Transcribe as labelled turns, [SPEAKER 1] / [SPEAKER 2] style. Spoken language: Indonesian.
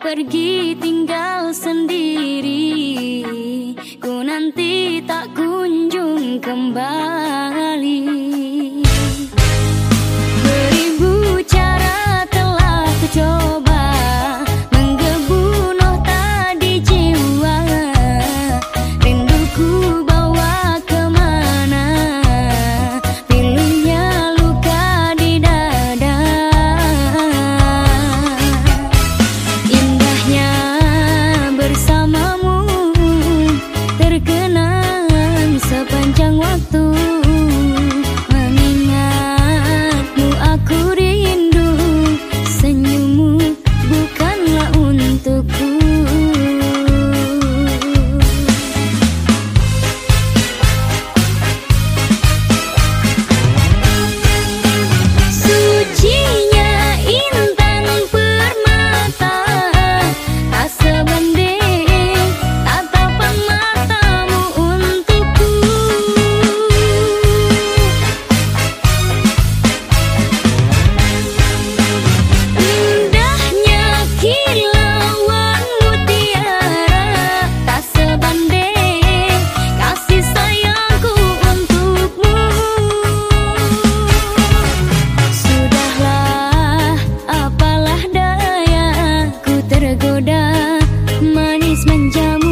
[SPEAKER 1] pergi tinggal sendiri. Ku nanti tak kunjung kembali bersama tergoda manis menjamu